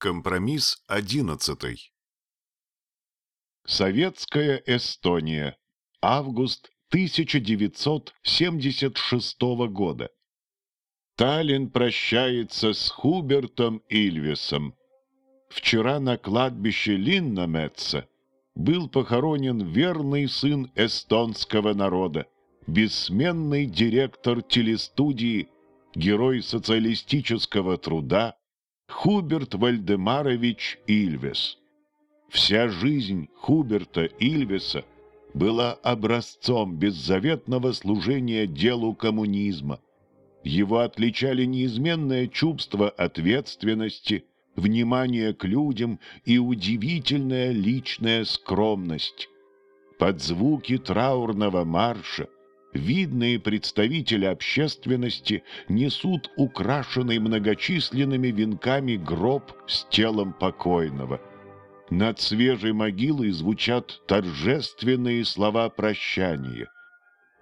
Компромисс одиннадцатый. Советская Эстония. Август 1976 года. Таллин прощается с Хубертом Ильвесом. Вчера на кладбище Линнаметца был похоронен верный сын эстонского народа, бессменный директор телестудии, герой социалистического труда, Хуберт Вальдемарович Ильвес. Вся жизнь Хуберта Ильвеса была образцом беззаветного служения делу коммунизма. Его отличали неизменное чувство ответственности, внимание к людям и удивительная личная скромность. Под звуки траурного марша – видные представители общественности несут украшенный многочисленными венками гроб с телом покойного. Над свежей могилой звучат торжественные слова прощания.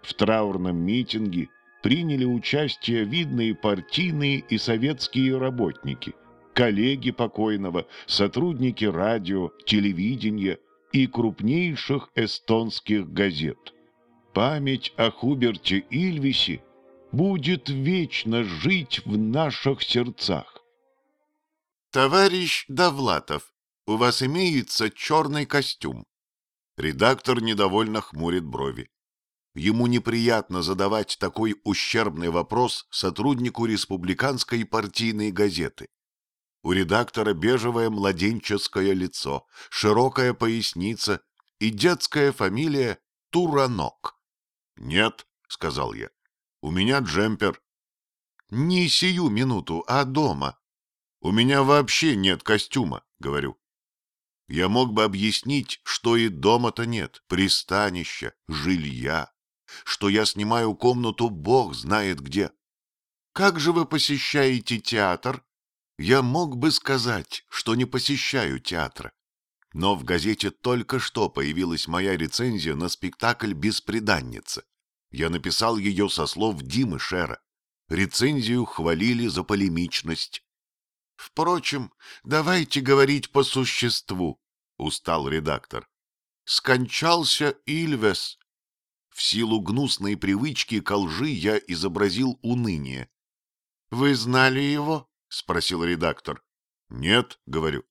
В траурном митинге приняли участие видные партийные и советские работники, коллеги покойного, сотрудники радио, телевидения и крупнейших эстонских газет – Память о Хуберте Ильвисе будет вечно жить в наших сердцах. Товарищ Довлатов, у вас имеется черный костюм. Редактор недовольно хмурит брови. Ему неприятно задавать такой ущербный вопрос сотруднику республиканской партийной газеты. У редактора бежевое младенческое лицо, широкая поясница и детская фамилия Туранок. «Нет», — сказал я, — «у меня джемпер». «Не сию минуту, а дома». «У меня вообще нет костюма», — говорю. Я мог бы объяснить, что и дома-то нет, пристанища, жилья, что я снимаю комнату бог знает где. Как же вы посещаете театр? Я мог бы сказать, что не посещаю театра. Но в газете только что появилась моя рецензия на спектакль «Беспреданница». Я написал ее со слов Димы Шера. Рецензию хвалили за полемичность. «Впрочем, давайте говорить по существу», — устал редактор. «Скончался Ильвес». В силу гнусной привычки ко лжи я изобразил уныние. «Вы знали его?» — спросил редактор. «Нет», — говорю.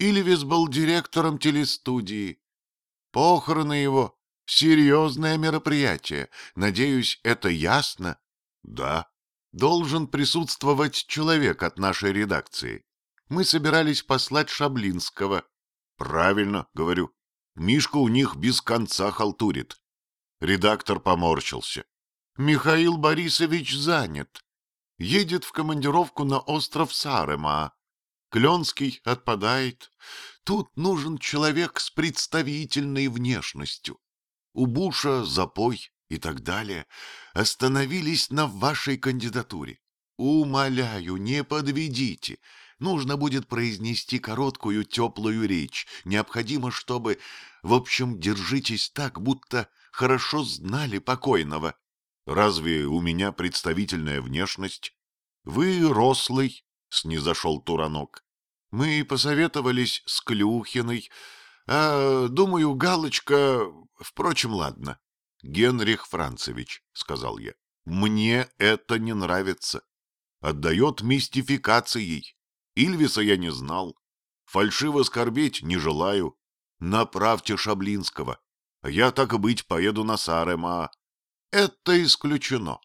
Ильвис был директором телестудии. Похороны его — серьезное мероприятие. Надеюсь, это ясно? Да. Должен присутствовать человек от нашей редакции. Мы собирались послать Шаблинского. Правильно, говорю. Мишка у них без конца халтурит. Редактор поморщился. Михаил Борисович занят. Едет в командировку на остров Сарема. Кленский отпадает. Тут нужен человек с представительной внешностью. У Буша запой и так далее. Остановились на вашей кандидатуре. Умоляю, не подведите. Нужно будет произнести короткую теплую речь. Необходимо, чтобы... В общем, держитесь так, будто хорошо знали покойного. Разве у меня представительная внешность? Вы рослый, — снизошел Туранок. — Мы посоветовались с Клюхиной. А, думаю, Галочка... Впрочем, ладно. — Генрих Францевич, — сказал я, — мне это не нравится. Отдает мистификацией. Ильвиса я не знал. Фальшиво скорбеть не желаю. Направьте Шаблинского. Я, так и быть, поеду на Сарема. Это исключено.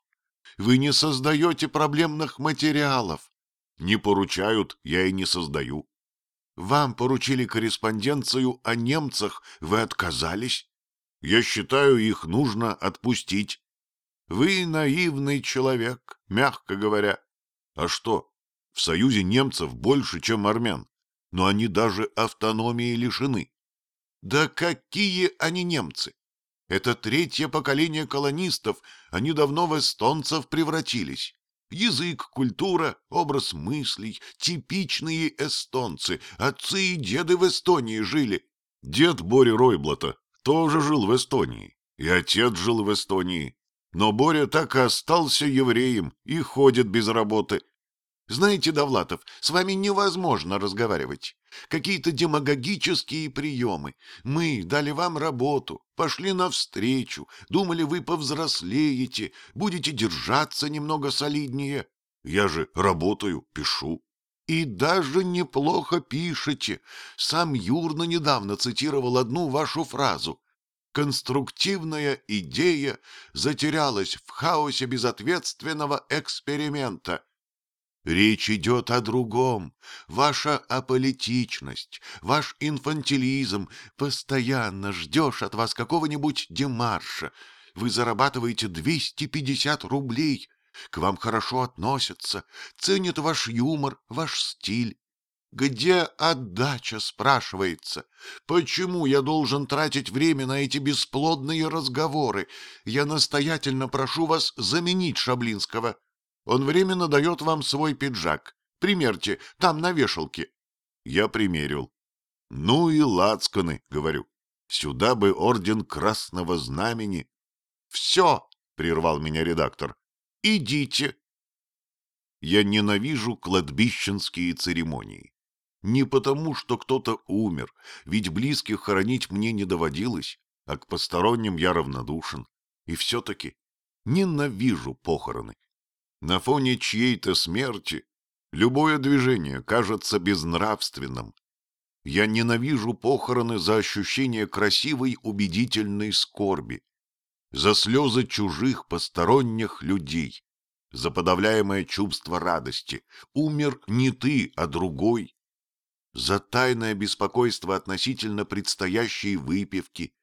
Вы не создаете проблемных материалов. Не поручают, я и не создаю. Вам поручили корреспонденцию о немцах, вы отказались? Я считаю, их нужно отпустить. Вы наивный человек, мягко говоря. А что, в союзе немцев больше, чем армян, но они даже автономии лишены. Да какие они немцы! Это третье поколение колонистов, они давно в эстонцев превратились. Язык, культура, образ мыслей, типичные эстонцы. Отцы и деды в Эстонии жили. Дед Бори Ройблата тоже жил в Эстонии. И отец жил в Эстонии. Но Боря так и остался евреем и ходит без работы. Знаете, Довлатов, с вами невозможно разговаривать. Какие-то демагогические приемы. Мы дали вам работу, пошли навстречу, думали, вы повзрослеете, будете держаться немного солиднее. Я же работаю, пишу. И даже неплохо пишете. Сам Юрна недавно цитировал одну вашу фразу. Конструктивная идея затерялась в хаосе безответственного эксперимента. Речь идет о другом. Ваша аполитичность, ваш инфантилизм. Постоянно ждешь от вас какого-нибудь демарша. Вы зарабатываете 250 рублей. К вам хорошо относятся, ценят ваш юмор, ваш стиль. Где отдача, спрашивается? Почему я должен тратить время на эти бесплодные разговоры? Я настоятельно прошу вас заменить Шаблинского. Он временно дает вам свой пиджак. Примерьте, там на вешалке. Я примерил. Ну и лацканы, говорю. Сюда бы орден Красного Знамени. Все, прервал меня редактор. Идите. Я ненавижу кладбищенские церемонии. Не потому, что кто-то умер, ведь близких хоронить мне не доводилось, а к посторонним я равнодушен. И все-таки ненавижу похороны. На фоне чьей-то смерти любое движение кажется безнравственным. Я ненавижу похороны за ощущение красивой убедительной скорби, за слезы чужих посторонних людей, за подавляемое чувство радости. Умер не ты, а другой. За тайное беспокойство относительно предстоящей выпивки,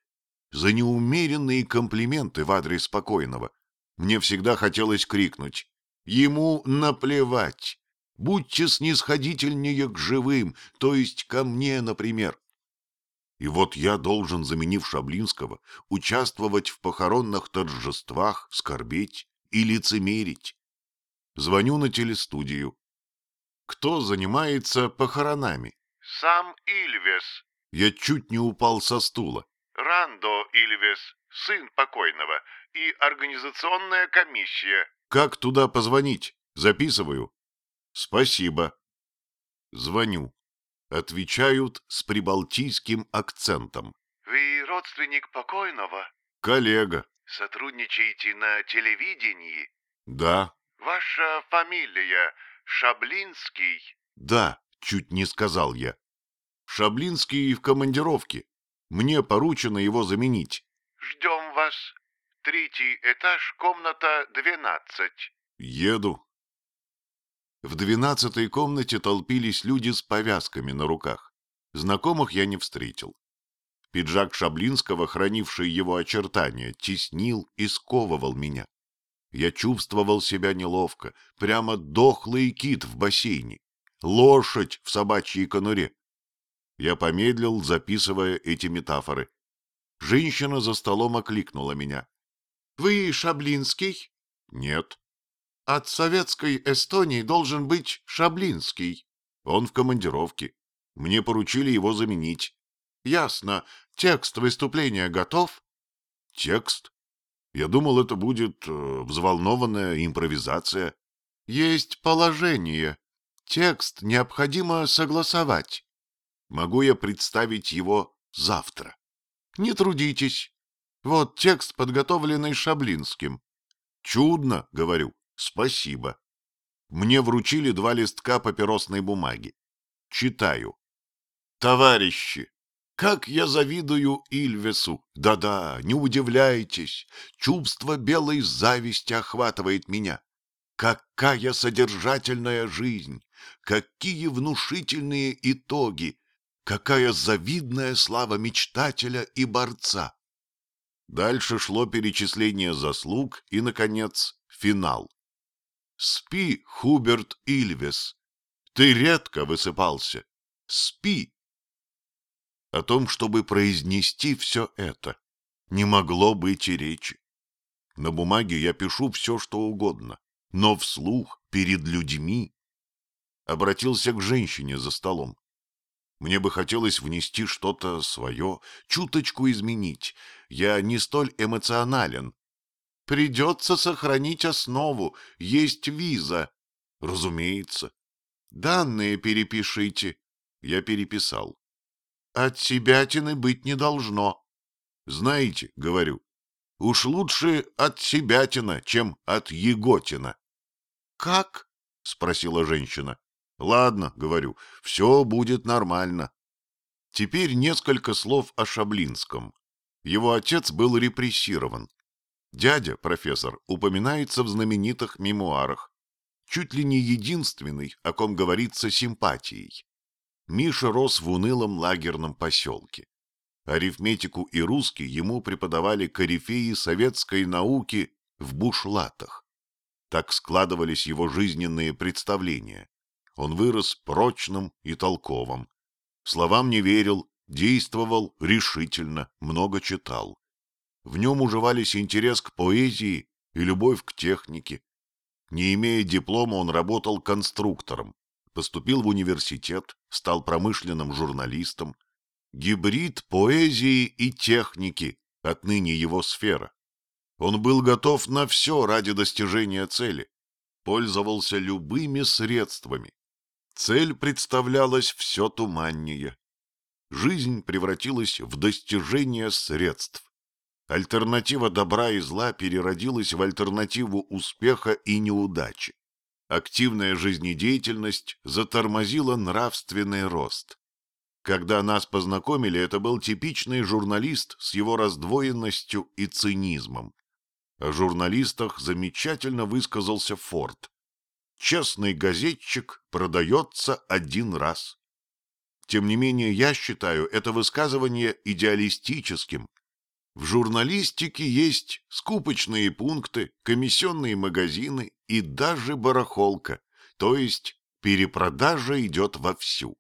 за неумеренные комплименты в адрес спокойного. Мне всегда хотелось крикнуть Ему наплевать. Будьте снисходительнее к живым, то есть ко мне, например. И вот я должен, заменив Шаблинского, участвовать в похоронных торжествах, скорбеть и лицемерить. Звоню на телестудию. Кто занимается похоронами? Сам Ильвес. Я чуть не упал со стула. Рандо Ильвес, сын покойного, и организационная комиссия. Как туда позвонить? Записываю. Спасибо. Звоню. Отвечают с прибалтийским акцентом. Вы родственник покойного? Коллега. Сотрудничаете на телевидении? Да. Ваша фамилия Шаблинский? Да, чуть не сказал я. Шаблинский в командировке. Мне поручено его заменить. Ждем вас. Третий этаж, комната двенадцать. Еду. В двенадцатой комнате толпились люди с повязками на руках. Знакомых я не встретил. Пиджак Шаблинского, хранивший его очертания, теснил и сковывал меня. Я чувствовал себя неловко, прямо дохлый кит в бассейне, лошадь в собачьей конуре. Я помедлил, записывая эти метафоры. Женщина за столом окликнула меня. Вы Шаблинский? Нет. От советской Эстонии должен быть Шаблинский. Он в командировке. Мне поручили его заменить. Ясно. Текст выступления готов? Текст? Я думал, это будет э, взволнованная импровизация. Есть положение. Текст необходимо согласовать. Могу я представить его завтра? Не трудитесь. Вот текст, подготовленный Шаблинским. Чудно, говорю, спасибо. Мне вручили два листка папиросной бумаги. Читаю. Товарищи, как я завидую Ильвесу! Да-да, не удивляйтесь, чувство белой зависти охватывает меня. Какая содержательная жизнь! Какие внушительные итоги! Какая завидная слава мечтателя и борца! Дальше шло перечисление заслуг и, наконец, финал. Спи, Хуберт Ильвес. Ты редко высыпался. Спи. О том, чтобы произнести все это, не могло быть и речи. На бумаге я пишу все, что угодно, но вслух, перед людьми. Обратился к женщине за столом. Мне бы хотелось внести что-то свое, чуточку изменить. Я не столь эмоционален. Придется сохранить основу, есть виза. Разумеется. Данные перепишите. Я переписал. От себятины быть не должно. Знаете, говорю, уж лучше от себятина, чем от еготина. Как? спросила женщина. Ладно, говорю, все будет нормально. Теперь несколько слов о Шаблинском. Его отец был репрессирован. Дядя, профессор, упоминается в знаменитых мемуарах. Чуть ли не единственный, о ком говорится симпатией. Миша рос в унылом лагерном поселке. Арифметику и русский ему преподавали корифеи советской науки в бушлатах. Так складывались его жизненные представления. Он вырос прочным и толковым. Словам не верил, действовал решительно, много читал. В нем уживались интерес к поэзии и любовь к технике. Не имея диплома, он работал конструктором, поступил в университет, стал промышленным журналистом. Гибрид поэзии и техники, отныне его сфера. Он был готов на все ради достижения цели, пользовался любыми средствами. Цель представлялась все туманнее. Жизнь превратилась в достижение средств. Альтернатива добра и зла переродилась в альтернативу успеха и неудачи. Активная жизнедеятельность затормозила нравственный рост. Когда нас познакомили, это был типичный журналист с его раздвоенностью и цинизмом. О журналистах замечательно высказался Форд. Честный газетчик продается один раз. Тем не менее, я считаю это высказывание идеалистическим. В журналистике есть скупочные пункты, комиссионные магазины и даже барахолка, то есть перепродажа идет вовсю.